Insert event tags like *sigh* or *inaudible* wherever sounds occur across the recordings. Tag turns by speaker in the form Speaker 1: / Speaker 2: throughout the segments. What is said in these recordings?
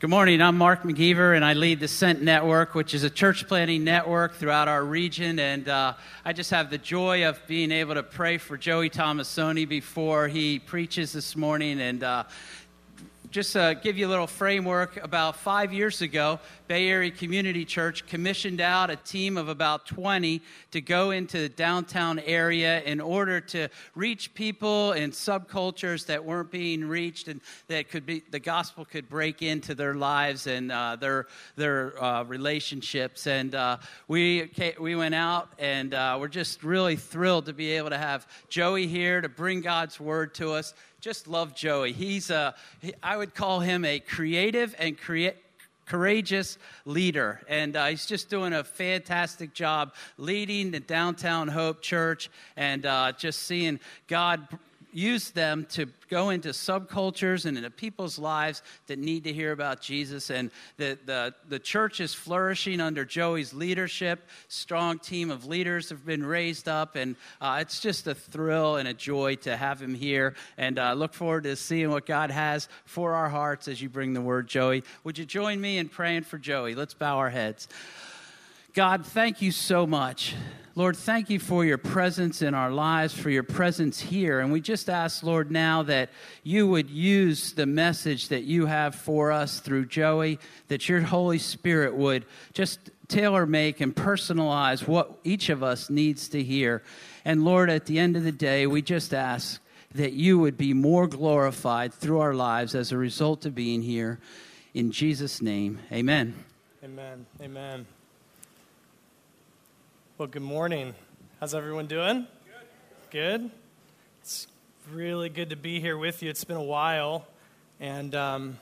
Speaker 1: Good morning. I'm Mark McGeever, and I lead the Sent Network, which is a church planting network throughout our region. And uh, I just have the joy of being able to pray for Joey Thomasoni before he preaches this morning. And uh, just uh, give you a little framework, about five years ago, Bay Area Community Church commissioned out a team of about 20 to go into the downtown area in order to reach people and subcultures that weren't being reached and that could be the gospel could break into their lives and uh, their their uh, relationships. And uh, we we went out and uh, we're just really thrilled to be able to have Joey here to bring God's word to us just love Joey. He's a, I would call him a creative and create courageous leader. And uh, he's just doing a fantastic job leading the Downtown Hope Church and uh, just seeing God use them to go into subcultures and into people's lives that need to hear about Jesus. And the, the, the church is flourishing under Joey's leadership. Strong team of leaders have been raised up, and uh, it's just a thrill and a joy to have him here. And I uh, look forward to seeing what God has for our hearts as you bring the word, Joey. Would you join me in praying for Joey? Let's bow our heads. God, thank you so much Lord, thank you for your presence in our lives, for your presence here. And we just ask, Lord, now that you would use the message that you have for us through Joey, that your Holy Spirit would just tailor make and personalize what each of us needs to hear. And Lord, at the end of the day, we just ask that you would be more glorified through our lives as a result of being here. In Jesus' name, amen.
Speaker 2: Amen. Amen. Well, good morning. How's everyone doing? Good. Good? It's really good to be here with you. It's been a while, and um,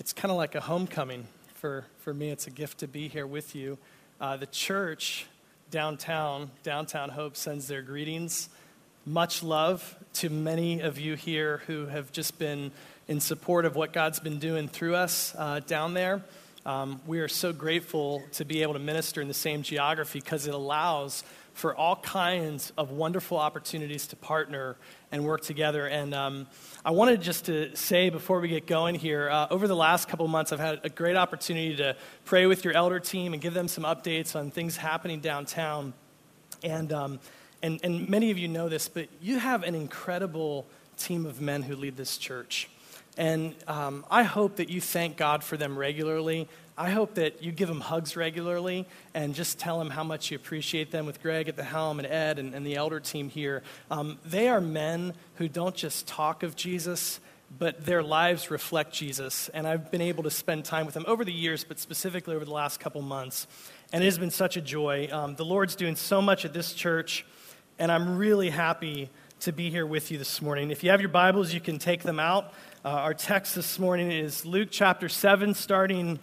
Speaker 2: it's kind of like a homecoming for, for me. It's a gift to be here with you. Uh, the church downtown, Downtown Hope, sends their greetings. Much love to many of you here who have just been in support of what God's been doing through us uh, down there. Um, we are so grateful to be able to minister in the same geography because it allows for all kinds of wonderful opportunities to partner and work together. And um, I wanted just to say before we get going here, uh, over the last couple months, I've had a great opportunity to pray with your elder team and give them some updates on things happening downtown. And, um, and, and many of you know this, but you have an incredible team of men who lead this church. And um, I hope that you thank God for them regularly. I hope that you give them hugs regularly and just tell them how much you appreciate them with Greg at the helm and Ed and, and the elder team here. Um, they are men who don't just talk of Jesus, but their lives reflect Jesus. And I've been able to spend time with them over the years, but specifically over the last couple months. And it has been such a joy. Um, the Lord's doing so much at this church, and I'm really happy to be here with you this morning. If you have your Bibles, you can take them out. Uh, our text this morning is Luke chapter 7, starting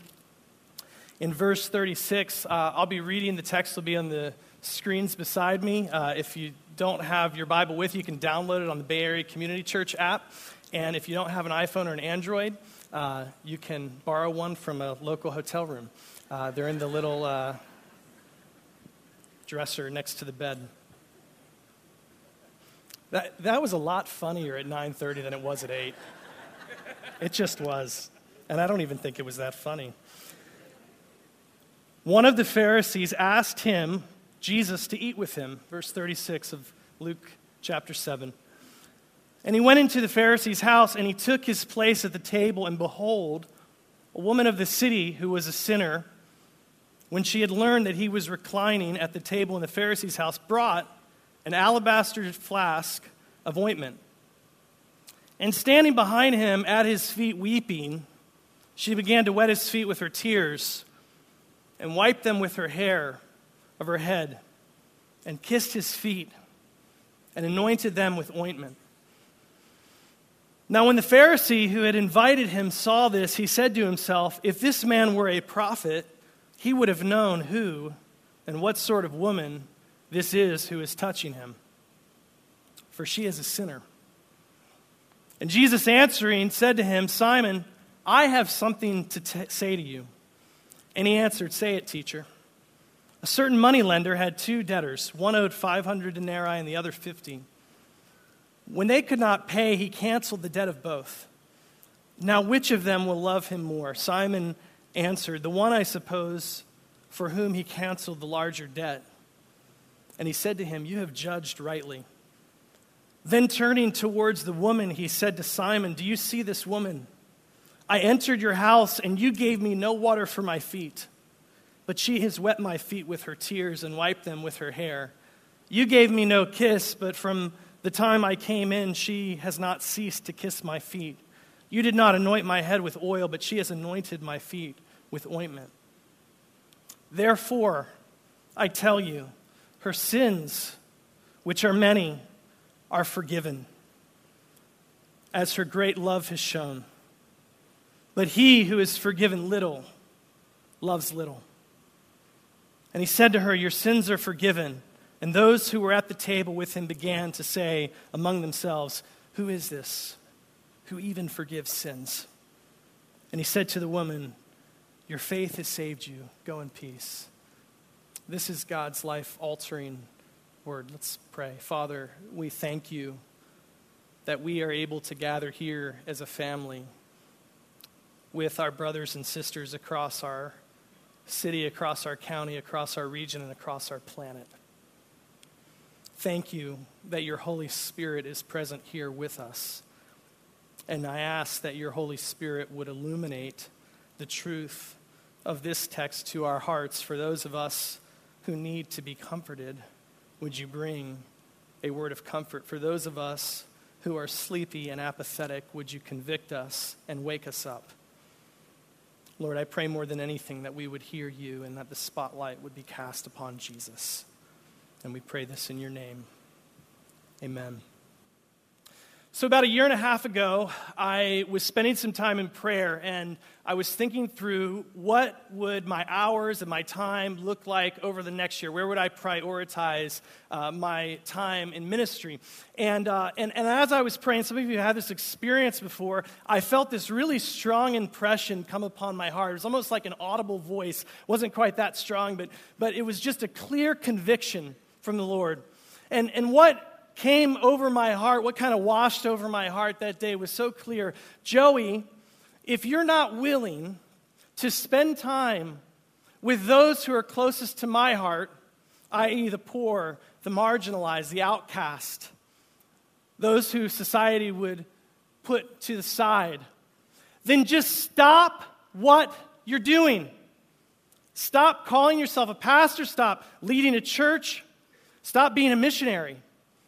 Speaker 2: in verse 36. Uh, I'll be reading, the text will be on the screens beside me. Uh, if you don't have your Bible with you, you can download it on the Bay Area Community Church app. And if you don't have an iPhone or an Android, uh, you can borrow one from a local hotel room. Uh, they're in the little uh, dresser next to the bed. That, that was a lot funnier at 9.30 than it was at 8. It just was. And I don't even think it was that funny. One of the Pharisees asked him, Jesus, to eat with him. Verse 36 of Luke chapter 7. And he went into the Pharisee's house, and he took his place at the table, and behold, a woman of the city who was a sinner, when she had learned that he was reclining at the table in the Pharisee's house, brought an alabaster flask of ointment and standing behind him at his feet, weeping, she began to wet his feet with her tears and wiped them with her hair of her head and kissed his feet and anointed them with ointment. Now, when the Pharisee who had invited him saw this, he said to himself, If this man were a prophet, he would have known who and what sort of woman this is who is touching him, for she is a sinner. And Jesus answering said to him, Simon, I have something to t- say to you. And he answered, Say it, teacher. A certain moneylender had two debtors. One owed 500 denarii and the other 50. When they could not pay, he canceled the debt of both. Now, which of them will love him more? Simon answered, The one, I suppose, for whom he canceled the larger debt. And he said to him, You have judged rightly. Then turning towards the woman, he said to Simon, Do you see this woman? I entered your house, and you gave me no water for my feet, but she has wet my feet with her tears and wiped them with her hair. You gave me no kiss, but from the time I came in, she has not ceased to kiss my feet. You did not anoint my head with oil, but she has anointed my feet with ointment. Therefore, I tell you, her sins, which are many, are forgiven, as her great love has shown. But he who is forgiven little loves little. And he said to her, Your sins are forgiven. And those who were at the table with him began to say among themselves, Who is this who even forgives sins? And he said to the woman, Your faith has saved you. Go in peace. This is God's life altering word. Let's pray. Father, we thank you that we are able to gather here as a family with our brothers and sisters across our city, across our county, across our region, and across our planet. Thank you that your Holy Spirit is present here with us. And I ask that your Holy Spirit would illuminate the truth of this text to our hearts. For those of us who need to be comforted, would you bring a word of comfort? For those of us who are sleepy and apathetic, would you convict us and wake us up? Lord, I pray more than anything that we would hear you and that the spotlight would be cast upon Jesus. And we pray this in your name. Amen. So, about a year and a half ago, I was spending some time in prayer and I was thinking through what would my hours and my time look like over the next year? Where would I prioritize uh, my time in ministry? And, uh, and, and as I was praying, some of you had this experience before, I felt this really strong impression come upon my heart. It was almost like an audible voice. It wasn't quite that strong, but, but it was just a clear conviction from the Lord. And, and what came over my heart, what kind of washed over my heart that day was so clear. Joey, if you're not willing to spend time with those who are closest to my heart, i.e., the poor, the marginalized, the outcast, those who society would put to the side, then just stop what you're doing. Stop calling yourself a pastor. Stop leading a church. Stop being a missionary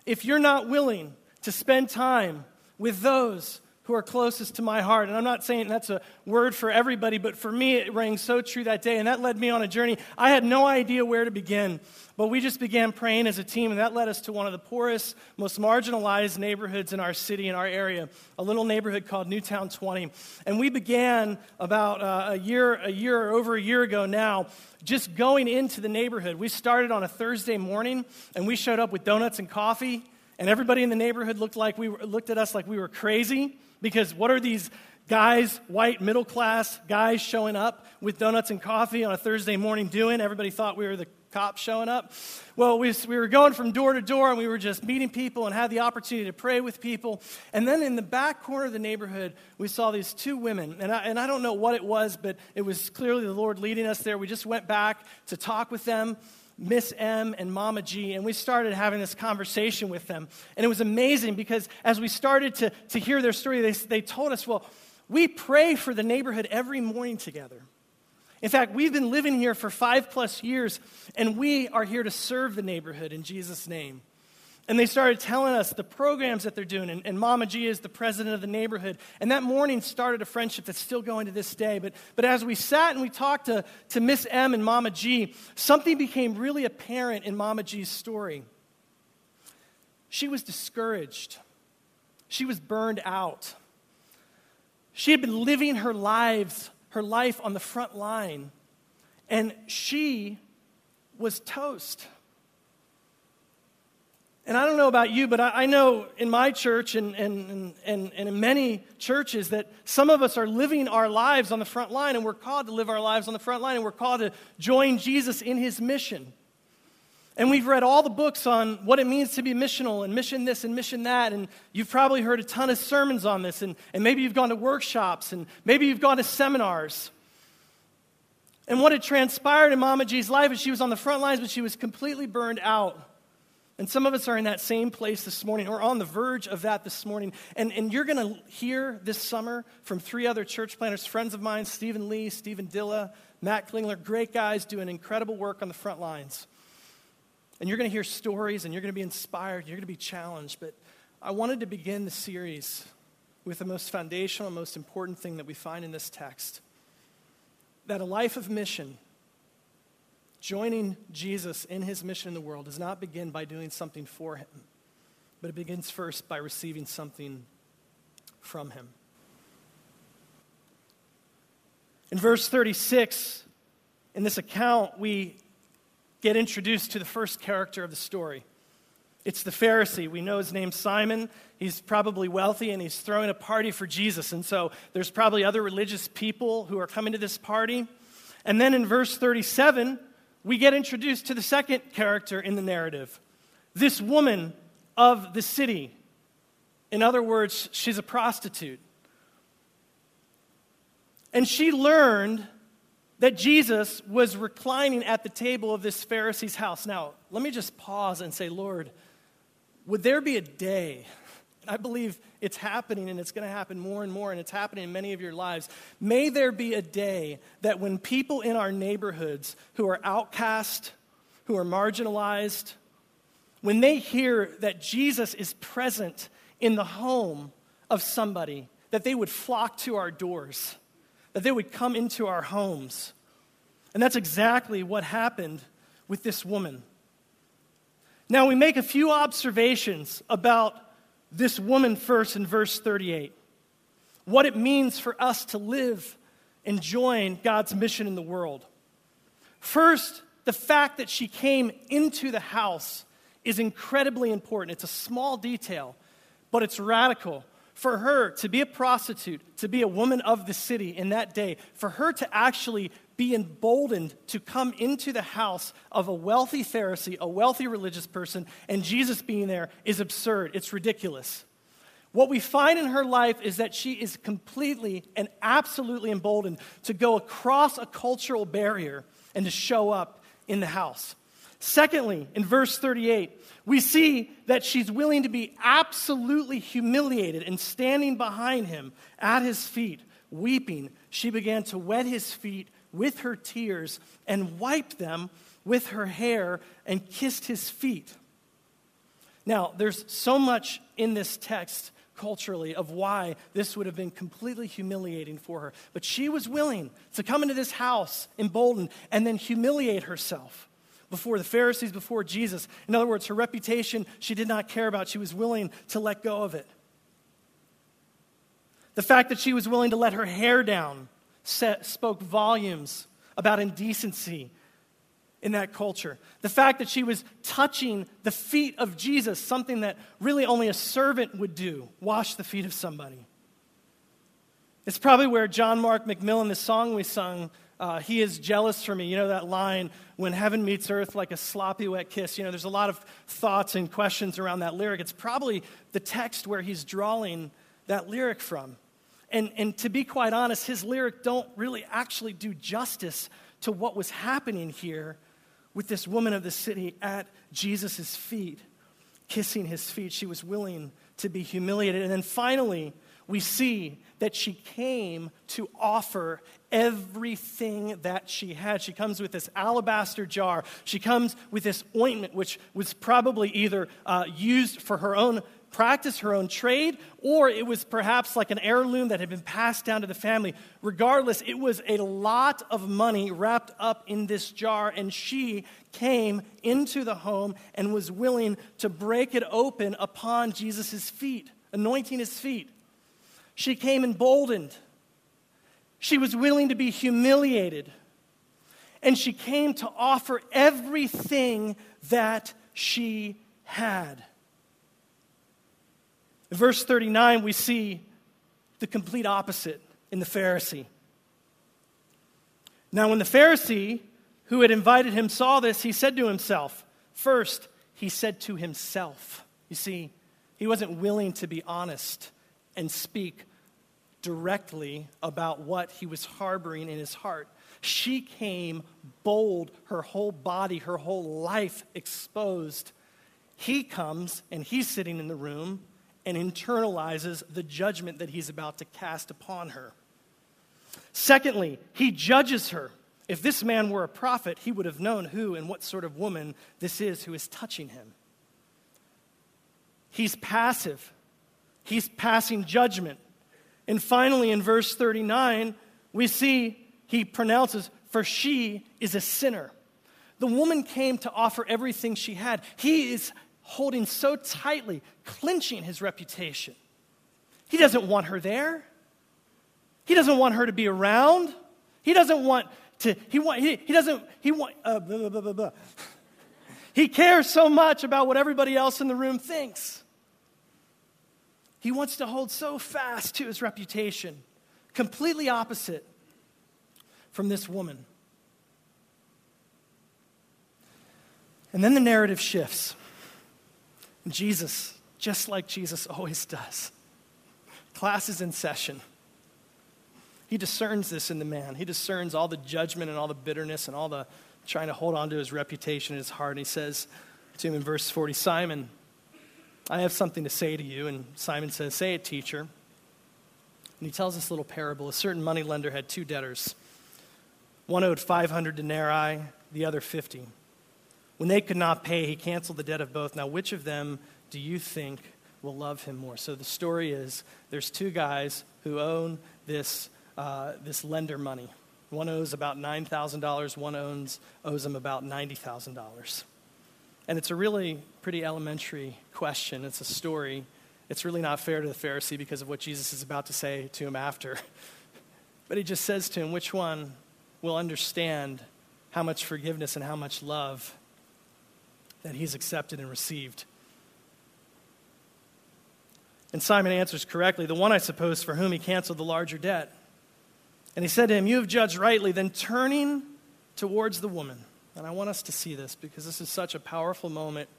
Speaker 2: if you're not willing to spend time with those who are closest to my heart. And I'm not saying that's a word for everybody, but for me, it rang so true that day. And that led me on a journey. I had no idea where to begin, but we just began praying as a team, and that led us to one of the poorest, most marginalized neighborhoods in our city, in our area, a little neighborhood called Newtowne 20. And we began about uh, a year, a year over a year ago now, just going into the neighborhood. We started on a Thursday morning, and we showed up with donuts and coffee. And everybody in the neighborhood looked, like we were, looked at us like we were crazy because what are these guys, white, middle class guys showing up with donuts and coffee on a Thursday morning doing? Everybody thought we were the cops showing up. Well, we, we were going from door to door and we were just meeting people and had the opportunity to pray with people. And then in the back corner of the neighborhood, we saw these two women. And I, and I don't know what it was, but it was clearly the Lord leading us there. We just went back to talk with them. Miss M and Mama G, and we started having this conversation with them. And it was amazing because as we started to, to hear their story, they, they told us, well, we pray for the neighborhood every morning together. In fact, we've been living here for five plus years, and we are here to serve the neighborhood in Jesus' name. And they started telling us the programs that they're doing. And, and, Mama G is the president of the neighborhood. And that morning started a friendship that's still going to this day. But, but as we sat and we talked to, to Miss M and Mama G, something became really apparent in Mama G's story. She was discouraged, she was burned out. She had been living her lives, her life on the front line, and she was toast. And I don't know about you, but I, I know in my church and, and, and, and in many churches that some of us are living our lives on the front line, and we're called to live our lives on the front line, and we're called to join Jesus in his mission. And we've read all the books on what it means to be missional and mission this and mission that. And you've probably heard a ton of sermons on this. And, and maybe you've gone to workshops and maybe you've gone to seminars. And what had transpired in Mama G's life is she was on the front lines, but she was completely burned out. And some of us are in that same place this morning, or on the verge of that this morning. And, and you're going to hear this summer from three other church planters, friends of mine, Stephen Lee, Stephen Dilla, Matt Klingler, great guys doing incredible work on the front lines. And you're going to hear stories and you're going to be inspired, you're going to be challenged. But I wanted to begin the series with the most foundational most important thing that we find in this text that a life of mission, joining Jesus in his mission in the world, does not begin by doing something for him, but it begins first by receiving something from him. In verse 36, in this account, we get introduced to the first character of the story. It's the Pharisee. We know his name's Simon. He's probably wealthy and he's throwing a party for Jesus. And so there's probably other religious people who are coming to this party. And then in verse 37, we get introduced to the second character in the narrative this woman of the city. In other words, she's a prostitute. And she learned that Jesus was reclining at the table of this Pharisee's house. Now, let me just pause and say, Lord, would there be a day? I believe it's happening and it's going to happen more and more, and it's happening in many of your lives. May there be a day that when people in our neighborhoods who are outcast, who are marginalized, when they hear that Jesus is present in the home of somebody, that they would flock to our doors that they would come into our homes. And that's exactly what happened with this woman. Now, we make a few observations about this woman first in verse 38. What it means for us to live and join God's mission in the world. First, the fact that she came into the house is incredibly important. It's a small detail, but it's radical for her to be a prostitute, to be a woman of the city in that day, for her to actually be emboldened to come into the house of a wealthy Pharisee, a wealthy religious person, and Jesus being there is absurd. It's ridiculous. What we find in her life is that she is completely and absolutely emboldened to go across a cultural barrier and to show up in the house. Secondly, in verse 38, we see that she's willing to be absolutely humiliated and standing behind him at his feet, weeping. She began to wet his feet with her tears and wiped them with her hair and kissed his feet. Now, there's so much in this text culturally of why this would have been completely humiliating for her. But she was willing to come into this house emboldened and then humiliate herself before the Pharisees, before Jesus. In other words, her reputation she did not care about. She was willing to let go of it. The fact that she was willing to let her hair down set, spoke volumes about indecency in that culture. The fact that she was touching the feet of Jesus, something that really only a servant would do, wash the feet of somebody. It's probably where John Mark McMillan, the song we sung, uh, he is jealous for me. You know that line, when heaven meets earth like a sloppy wet kiss. You know, there's a lot of thoughts and questions around that lyric. It's probably the text where he's drawing that lyric from. And, and to be quite honest, his lyric don't really actually do justice to what was happening here with this woman of the city at Jesus' feet, kissing his feet. She was willing to be humiliated. And then finally, we see that she came to offer everything that she had. She comes with this alabaster jar. She comes with this ointment, which was probably either uh, used for her own practice, her own trade, or it was perhaps like an heirloom that had been passed down to the family. Regardless, it was a lot of money wrapped up in this jar, and she came into the home and was willing to break it open upon Jesus' feet, anointing his feet. She came emboldened. She was willing to be humiliated. And she came to offer everything that she had. In verse 39, we see the complete opposite in the Pharisee. Now, when the Pharisee who had invited him saw this, he said to himself, First, he said to himself, You see, he wasn't willing to be honest and speak directly about what he was harboring in his heart. She came bold, her whole body, her whole life exposed. He comes and he's sitting in the room and internalizes the judgment that he's about to cast upon her. Secondly, he judges her. If this man were a prophet, he would have known who and what sort of woman this is who is touching him. He's passive, he's passing judgment. And finally, in verse 39, we see he pronounces, For she is a sinner. The woman came to offer everything she had. He is holding so tightly, clinching his reputation. He doesn't want her there. He doesn't want her to be around. He doesn't want to, he, want, he, he doesn't, he want, uh, blah, blah, blah. *laughs* He cares so much about what everybody else in the room thinks. He wants to hold so fast to his reputation, completely opposite from this woman. And then the narrative shifts. Jesus, just like Jesus always does, class is in session. He discerns this in the man. He discerns all the judgment and all the bitterness and all the trying to hold on to his reputation in his heart. And he says to him in verse 40, Simon, I have something to say to you. And Simon says, Say it, teacher. And he tells this little parable. A certain money lender had two debtors. One owed 500 denarii, the other 50. When they could not pay, he canceled the debt of both. Now, which of them do you think will love him more? So the story is there's two guys who own this uh, this lender money. One owes about $9,000, one owns, owes him about $90,000. And it's a really pretty elementary question. It's a story. It's really not fair to the Pharisee because of what Jesus is about to say to him after. *laughs* but he just says to him, which one will understand how much forgiveness and how much love that he's accepted and received? And Simon answers correctly the one, I suppose, for whom he canceled the larger debt. And he said to him, You have judged rightly. Then turning towards the woman, and I want us to see this because this is such a powerful moment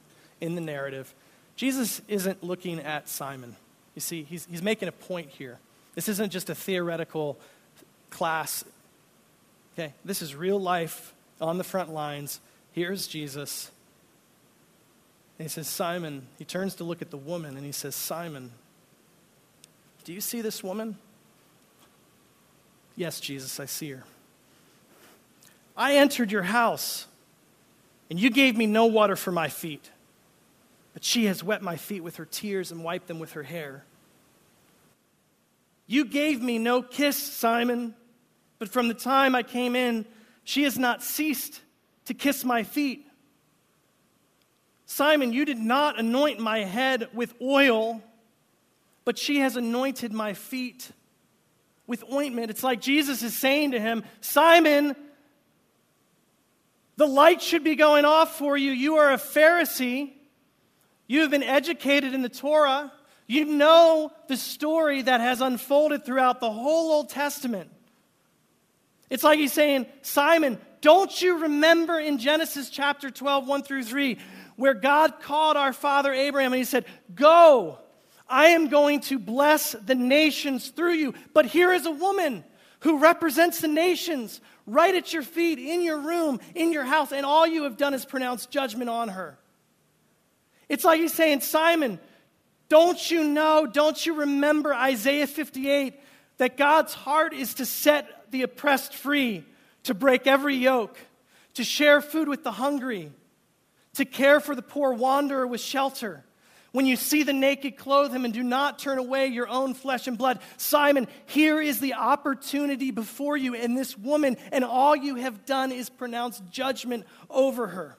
Speaker 2: in the narrative. Jesus isn't looking at Simon. You see, he's, he's making a point here. This isn't just a theoretical class. Okay, this is real life on the front lines. Here's Jesus. And he says, Simon, he turns to look at the woman and he says, Simon, do you see this woman? Yes, Jesus, I see her. I entered your house, and you gave me no water for my feet, but she has wet my feet with her tears and wiped them with her hair. You gave me no kiss, Simon, but from the time I came in, she has not ceased to kiss my feet. Simon, you did not anoint my head with oil, but she has anointed my feet with ointment. It's like Jesus is saying to him, Simon, the light should be going off for you. You are a Pharisee. You have been educated in the Torah. You know the story that has unfolded throughout the whole Old Testament. It's like he's saying, Simon, don't you remember in Genesis chapter 12, 1 through 3, where God called our father Abraham and he said, Go, I am going to bless the nations through you. But here is a woman who represents the nations right at your feet, in your room, in your house, and all you have done is pronounce judgment on her. It's like he's saying, Simon, don't you know, don't you remember Isaiah 58 that God's heart is to set the oppressed free, to break every yoke, to share food with the hungry, to care for the poor wanderer with shelter? When you see the naked, clothe him and do not turn away your own flesh and blood. Simon, here is the opportunity before you and this woman, and all you have done is pronounce judgment over her.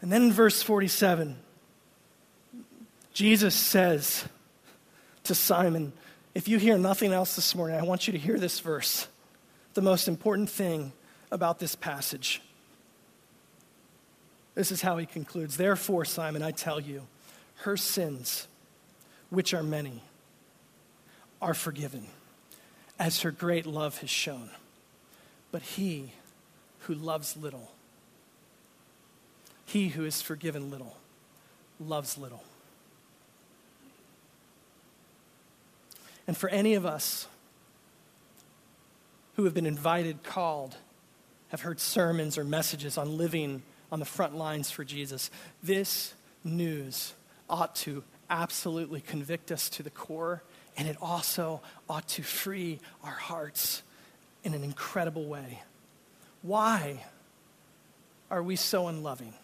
Speaker 2: And then in verse 47, Jesus says to Simon, If you hear nothing else this morning, I want you to hear this verse, the most important thing about this passage. This is how he concludes Therefore, Simon, I tell you, her sins, which are many, are forgiven, as her great love has shown. But he who loves little He who is forgiven little loves little. And for any of us who have been invited, called, have heard sermons or messages on living on the front lines for Jesus, this news ought to absolutely convict us to the core, and it also ought to free our hearts in an incredible way. Why are we so unloving?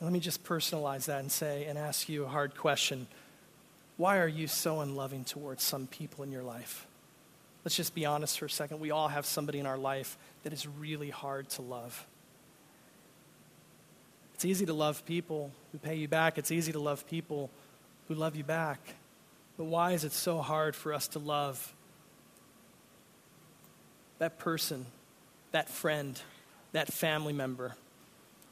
Speaker 2: Let me just personalize that and say and ask you a hard question. Why are you so unloving towards some people in your life? Let's just be honest for a second. We all have somebody in our life that is really hard to love. It's easy to love people who pay you back, it's easy to love people who love you back. But why is it so hard for us to love that person, that friend, that family member?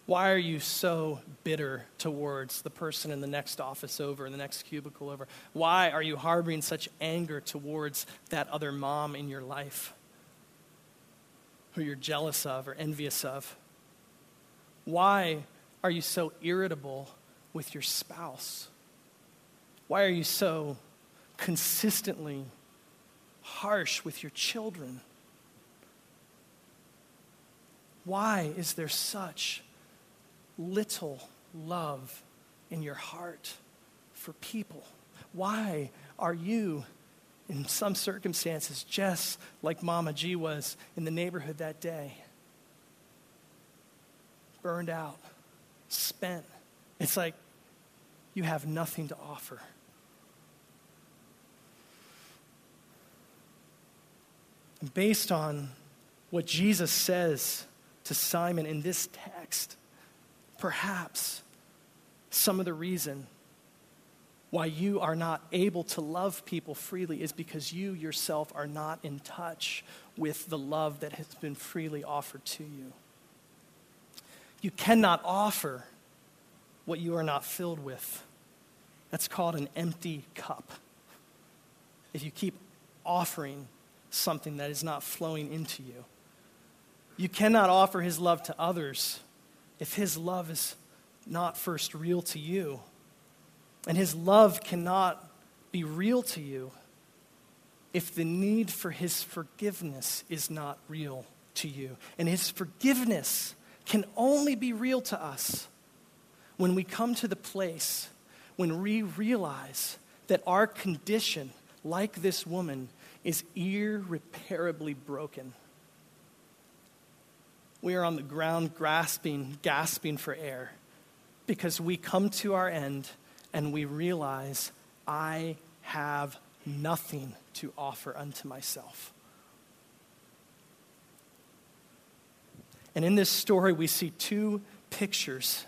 Speaker 2: Why are you so bitter towards the person in the next office over, in the next cubicle over? Why are you harboring such anger towards that other mom in your life who you're jealous of or envious of? Why are you so irritable with your spouse? Why are you so consistently harsh with your children? Why is there such little love in your heart for people? Why are you, in some circumstances, just like Mama G was in the neighborhood that day? Burned out, spent. It's like you have nothing to offer. Based on what Jesus says to Simon in this text, perhaps some of the reason why you are not able to love people freely is because you yourself are not in touch with the love that has been freely offered to you. You cannot offer what you are not filled with. That's called an empty cup. If you keep offering something that is not flowing into you, you cannot offer his love to others if his love is not first real to you. And his love cannot be real to you if the need for his forgiveness is not real to you. And his forgiveness can only be real to us when we come to the place when we realize that our condition, like this woman, is irreparably broken. We are on the ground grasping, gasping for air because we come to our end and we realize I have nothing to offer unto myself. And in this story, we see two pictures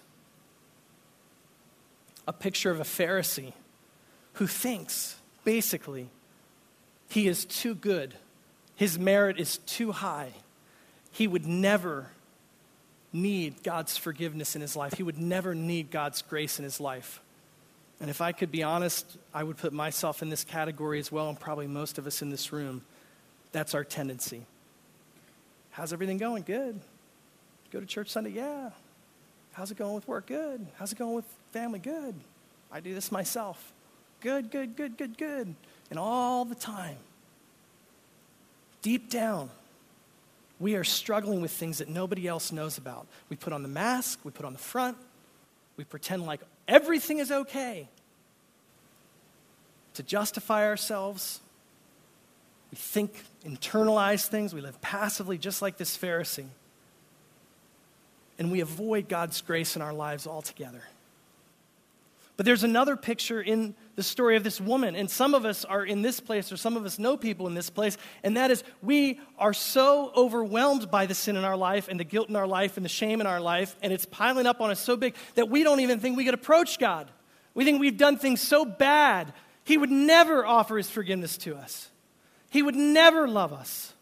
Speaker 2: a picture of a Pharisee who thinks, basically, he is too good, his merit is too high. He would never need God's forgiveness in his life, he would never need God's grace in his life. And if I could be honest, I would put myself in this category as well, and probably most of us in this room. That's our tendency. How's everything going? Good. Go to church Sunday? Yeah. How's it going with work? Good. How's it going with family? Good. I do this myself. Good, good, good, good, good. And all the time, deep down, we are struggling with things that nobody else knows about. We put on the mask, we put on the front, we pretend like everything is okay to justify ourselves. We think, internalize things, we live passively, just like this Pharisee and we avoid God's grace in our lives altogether. But there's another picture in the story of this woman, and some of us are in this place, or some of us know people in this place, and that is we are so overwhelmed by the sin in our life, and the guilt in our life, and the shame in our life, and it's piling up on us so big that we don't even think we could approach God. We think we've done things so bad, He would never offer His forgiveness to us, He would never love us.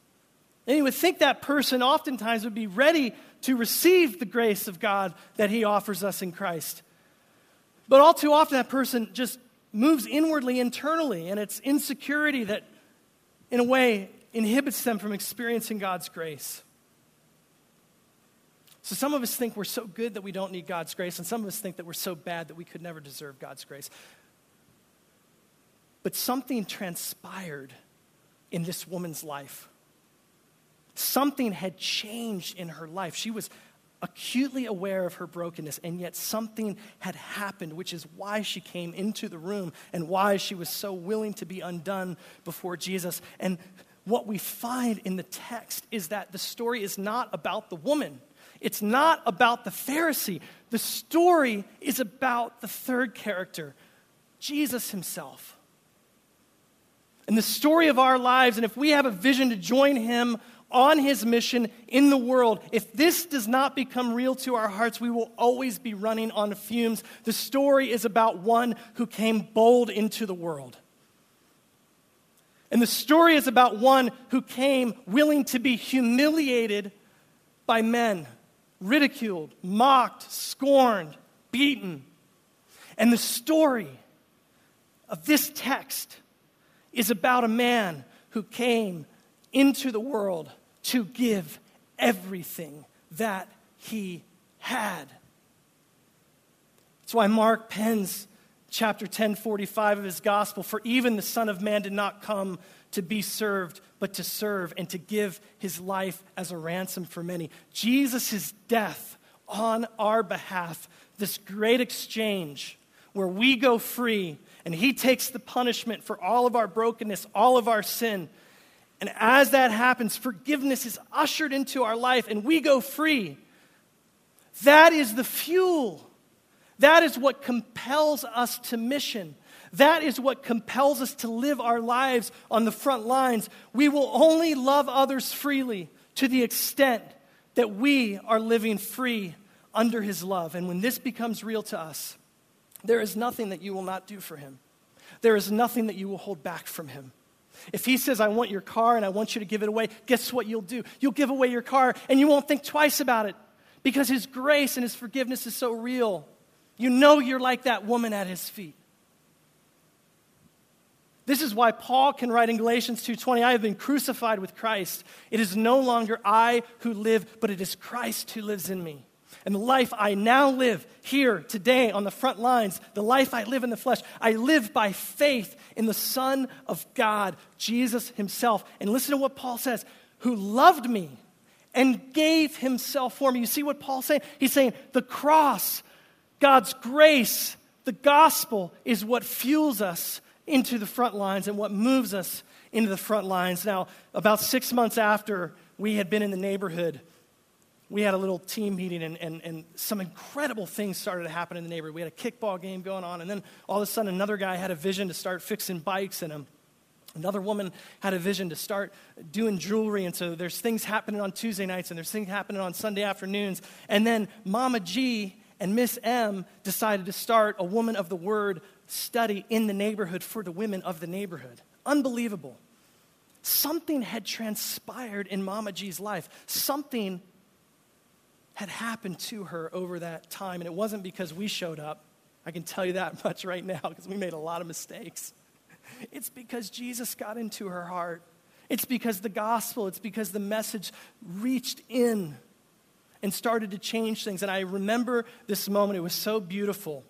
Speaker 2: And you would think that person oftentimes would be ready to receive the grace of God that He offers us in Christ. But all too often, that person just moves inwardly, internally, and it's insecurity that, in a way, inhibits them from experiencing God's grace. So some of us think we're so good that we don't need God's grace, and some of us think that we're so bad that we could never deserve God's grace. But something transpired in this woman's life. Something had changed in her life. She was acutely aware of her brokenness, and yet something had happened, which is why she came into the room and why she was so willing to be undone before Jesus. And what we find in the text is that the story is not about the woman. It's not about the Pharisee. The story is about the third character, Jesus himself. And the story of our lives, and if we have a vision to join him on his mission in the world, if this does not become real to our hearts, we will always be running on fumes. The story is about one who came bold into the world. And the story is about one who came willing to be humiliated by men, ridiculed, mocked, scorned, beaten. And the story of this text is about a man who came into the world to give everything that he had. That's why Mark pens chapter 10, 45 of his gospel For even the Son of Man did not come to be served, but to serve and to give his life as a ransom for many. Jesus' death on our behalf, this great exchange where we go free and he takes the punishment for all of our brokenness, all of our sin. And as that happens, forgiveness is ushered into our life and we go free. That is the fuel. That is what compels us to mission. That is what compels us to live our lives on the front lines. We will only love others freely to the extent that we are living free under His love. And when this becomes real to us, there is nothing that you will not do for Him. There is nothing that you will hold back from Him. If He says, I want your car and I want you to give it away, guess what you'll do? You'll give away your car and you won't think twice about it because His grace and His forgiveness is so real. You know you're like that woman at His feet. This is why Paul can write in Galatians 2:20, I have been crucified with Christ. It is no longer I who live, but it is Christ who lives in me. And the life I now live here today on the front lines, the life I live in the flesh, I live by faith in the Son of God, Jesus Himself. And listen to what Paul says who loved me and gave Himself for me. You see what Paul's saying? He's saying the cross, God's grace, the gospel is what fuels us into the front lines and what moves us into the front lines. Now, about six months after we had been in the neighborhood, we had a little team meeting and, and, and some incredible things started to happen in the neighborhood. We had a kickball game going on, and then all of a sudden, another guy had a vision to start fixing bikes, and um, another woman had a vision to start doing jewelry. And so there's things happening on Tuesday nights, and there's things happening on Sunday afternoons. And then Mama G and Miss M decided to start a Woman of the Word study in the neighborhood for the women of the neighborhood. Unbelievable. Something had transpired in Mama G's life. Something had happened to her over that time. And it wasn't because we showed up. I can tell you that *laughs* much right now because we made a lot of mistakes. *laughs* It's because Jesus got into her heart. It's because the gospel, it's because the message reached in and started to change things. And I remember this moment, it was so beautiful.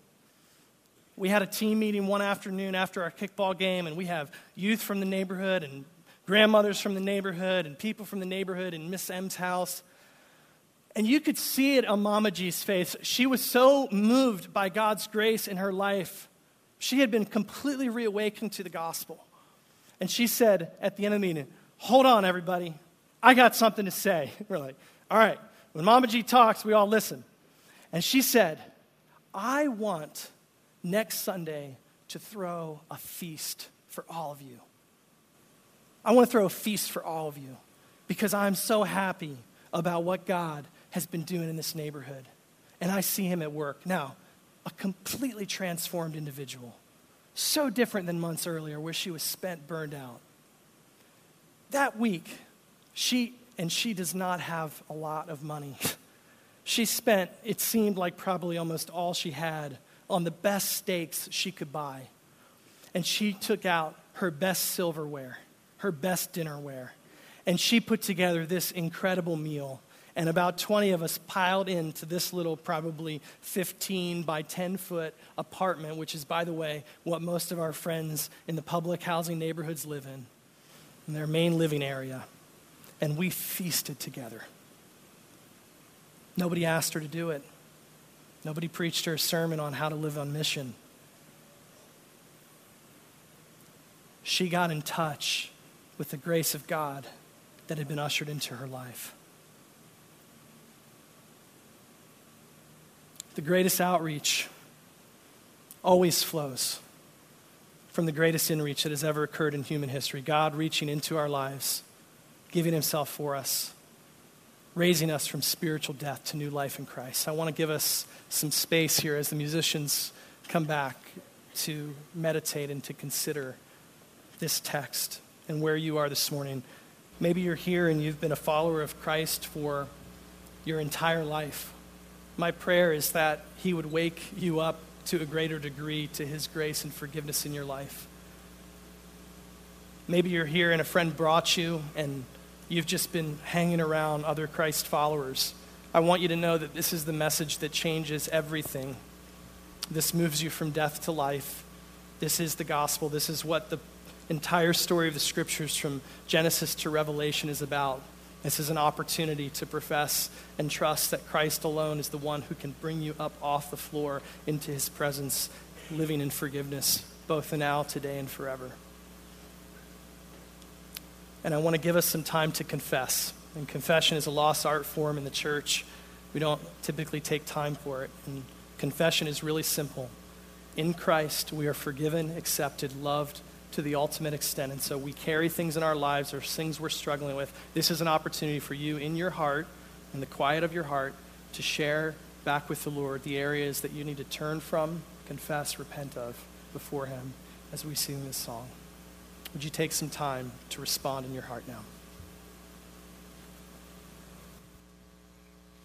Speaker 2: We had a team meeting one afternoon after our kickball game, and we have youth from the neighborhood and grandmothers from the neighborhood and people from the neighborhood in Miss M's house. And you could see it on Mama G's face. She was so moved by God's grace in her life. She had been completely reawakened to the gospel. And she said at the end of the meeting, Hold on, everybody. I got something to say. *laughs* We're like, All right. When Mama G talks, we all listen. And she said, I want next Sunday to throw a feast for all of you. I want to throw a feast for all of you because I'm so happy about what God has been doing in this neighborhood. And I see him at work. Now, a completely transformed individual. So different than months earlier, where she was spent, burned out. That week, she, and she does not have a lot of money. *laughs* she spent, it seemed like probably almost all she had on the best steaks she could buy. And she took out her best silverware, her best dinnerware, and she put together this incredible meal And about 20 of us piled into this little, probably 15 by 10 foot apartment, which is, by the way, what most of our friends in the public housing neighborhoods live in, in their main living area. And we feasted together. Nobody asked her to do it. Nobody preached her a sermon on how to live on mission. She got in touch with the grace of God that had been ushered into her life. The greatest outreach always flows from the greatest inreach that has ever occurred in human history God reaching into our lives, giving Himself for us, raising us from spiritual death to new life in Christ. I want to give us some space here as the musicians come back to meditate and to consider this text and where you are this morning. Maybe you're here and you've been a follower of Christ for your entire life. My prayer is that He would wake you up to a greater degree to His grace and forgiveness in your life. Maybe you're here and a friend brought you and you've just been hanging around other Christ followers. I want you to know that this is the message that changes everything. This moves you from death to life. This is the gospel. This is what the entire story of the scriptures from Genesis to Revelation is about. This is an opportunity to profess and trust that Christ alone is the one who can bring you up off the floor into his presence, living in forgiveness, both now, today, and forever. And I want to give us some time to confess. And confession is a lost art form in the church. We don't typically take time for it. And confession is really simple. In Christ, we are forgiven, accepted, loved, to the ultimate extent. And so we carry things in our lives or things we're struggling with. This is an opportunity for you in your heart, in the quiet of your heart, to share back with the Lord the areas that you need to turn from, confess, repent of before Him as we sing this song. Would you take some time to respond in your heart now?